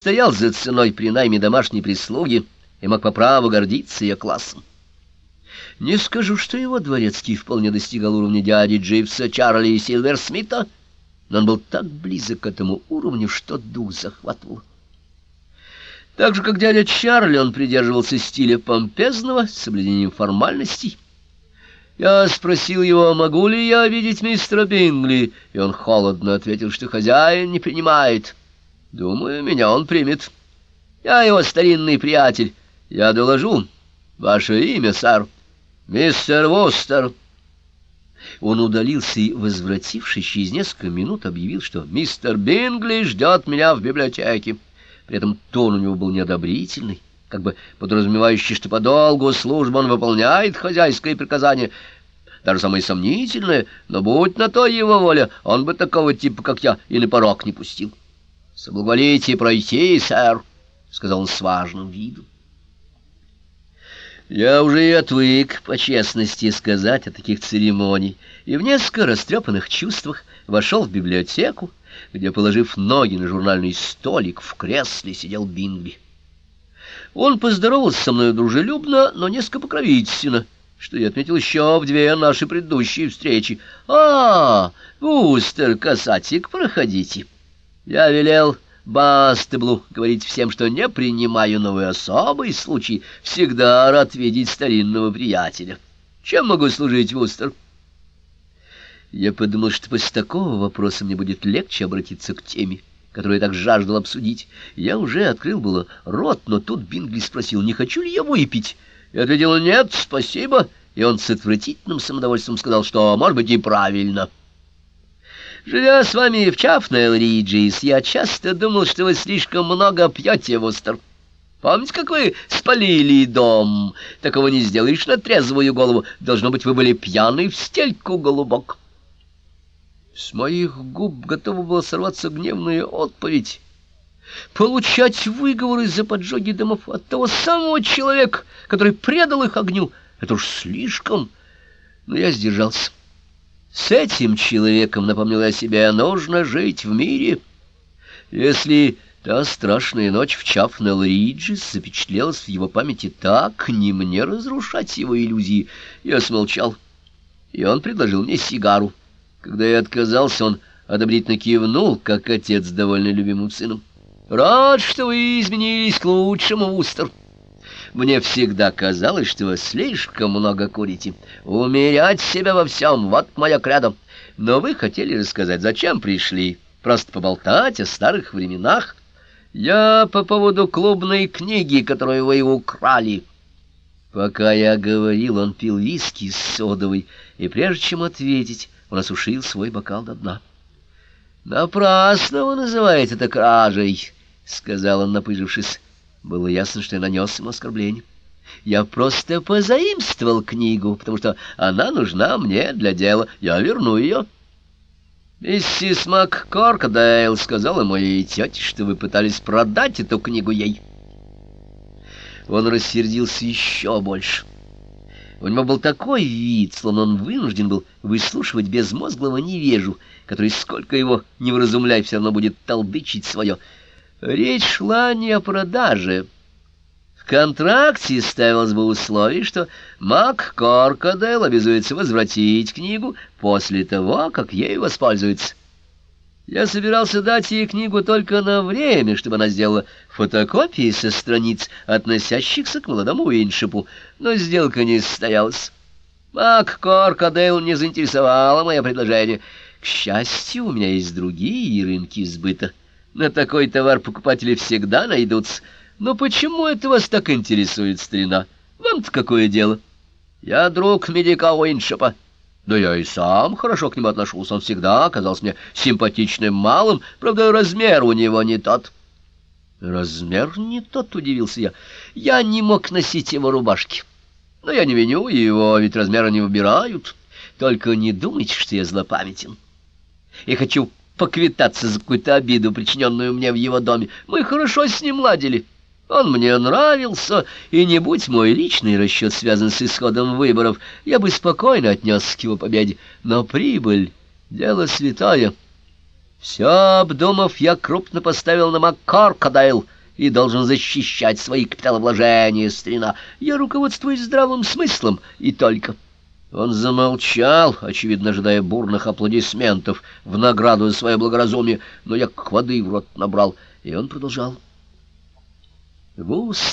стоял за ценой при найме домашней прислуги и мог по праву гордиться ее классом. Не скажу, что его дворецкий вполне достигал уровня дяди Дживса, Чарли и Силверсмита, но он был так близок к этому уровню, что дух захватывал. Так же, как дядя Чарли, он придерживался стиля помпезного, с соблюдением формальностей. Я спросил его, могу ли я видеть мистера Бингли, и он холодно ответил, что хозяин не принимает. Думаю, меня он примет. Я его старинный приятель. Я доложу. Ваше имя, сэр. Мистер Вустер. Он удалился и, возвратившись через несколько минут, объявил, что мистер Бингли ждет меня в библиотеке. При этом тон у него был неодобрительный, как бы подразумевающий, что по долгу службы он выполняет хозяйское приказание, даже самое сомнительное, но будь на то его воля, он бы такого типа, как я, и на порог не пустил. «Соблаговолите пройти, сэр», — сказал он с важным видом. Я уже и отвык, по честности сказать, о таких церемоний, и в несколько растрепанных чувствах вошел в библиотеку, где, положив ноги на журнальный столик, в кресле сидел Бингли. Он поздоровался со мной дружелюбно, но несколько покровительственно, что я отметил еще в две наши предыдущие встречи. «А, Вустер, касатик, проходите». Я велел Бастеблу говорить всем, что не принимаю новый особый случай, всегда рад видеть старинного приятеля. Чем могу служить, Вустер? Я подумал, что после такого вопроса мне будет легче обратиться к теме, которую я так жаждал обсудить. Я уже открыл было рот, но тут Бингли спросил, не хочу ли я выпить. Я ответил, нет, спасибо, и он с отвратительным самодовольством сказал, что, может быть, и правильно. Живя с вами в Чафнелл Риджис, я часто думал, что вы слишком много пьете, Вустер. Помните, как вы спалили дом? Такого не сделаешь на трезвую голову. Должно быть, вы были пьяны в стельку, голубок. С моих губ готова была сорваться гневная отповедь. Получать выговоры за поджоги домов от того самого человека, который предал их огню, это уж слишком. Но я сдержался. С этим человеком, напомнил я себе, нужно жить в мире. Если та страшная ночь в Чафнелл-Риджис запечатлелась в его памяти так, не мне разрушать его иллюзии. Я смолчал, и он предложил мне сигару. Когда я отказался, он одобрительно кивнул, как отец, довольно любимым сыном. «Рад, что вы изменились к лучшему, Устер». Мне всегда казалось, что вы слишком много курите. Умерять себя во всем — вот моя кредо. Но вы хотели рассказать, зачем пришли? Просто поболтать о старых временах? Я по поводу клубной книги, которую вы украли. Пока я говорил, он пил виски с содовой, и прежде чем ответить, он осушил свой бокал до дна. «Напрасно вы называете это кражей», — сказал он, напыжившись. Было ясно, что я нанес ему оскорбление. Я просто позаимствовал книгу, потому что она нужна мне для дела. Я верну ее. Миссис МакКоркдейл сказала моей тете, что вы пытались продать эту книгу ей. Он рассердился еще больше. У него был такой вид, словно он вынужден был выслушивать безмозглого невежу, который, сколько его не вразумляй, все равно будет толдычить свое — Речь шла не о продаже. В контракте ставилось бы условие, что Мак Коркадейл обязуется возвратить книгу после того, как ею воспользуется. Я собирался дать ей книгу только на время, чтобы она сделала фотокопии со страниц, относящихся к молодому Уиншипу, но сделка не состоялась. Мак Коркадейл не заинтересовало мое предложение. К счастью, у меня есть другие рынки сбыта. На такой товар покупатели всегда найдутся. Но почему это вас так интересует, старина? Вам-то какое дело? Я друг медика Уиншепа. Да я и сам хорошо к нему отношусь. Он всегда оказался мне симпатичным малым. Правда, размер у него не тот. Размер не тот, удивился я. Я не мог носить его рубашки. Но я не виню его, ведь размера не выбирают. Только не думайте, что я злопамятен. И хочу поквитаться за какую-то обиду, причиненную мне в его доме. Мы хорошо с ним ладили. Он мне нравился, и не будь мой личный расчет связан с исходом выборов, я бы спокойно отнесся к его победе. Но прибыль — дело святое. Все обдумав, я крупно поставил на Маккаркадайл и должен защищать свои капиталовложения, старина. Я руководствуюсь здравым смыслом и только... Он замолчал, очевидно, ожидая бурных аплодисментов в награду за свое благоразумие, но я к воды в рот набрал, и он продолжал. В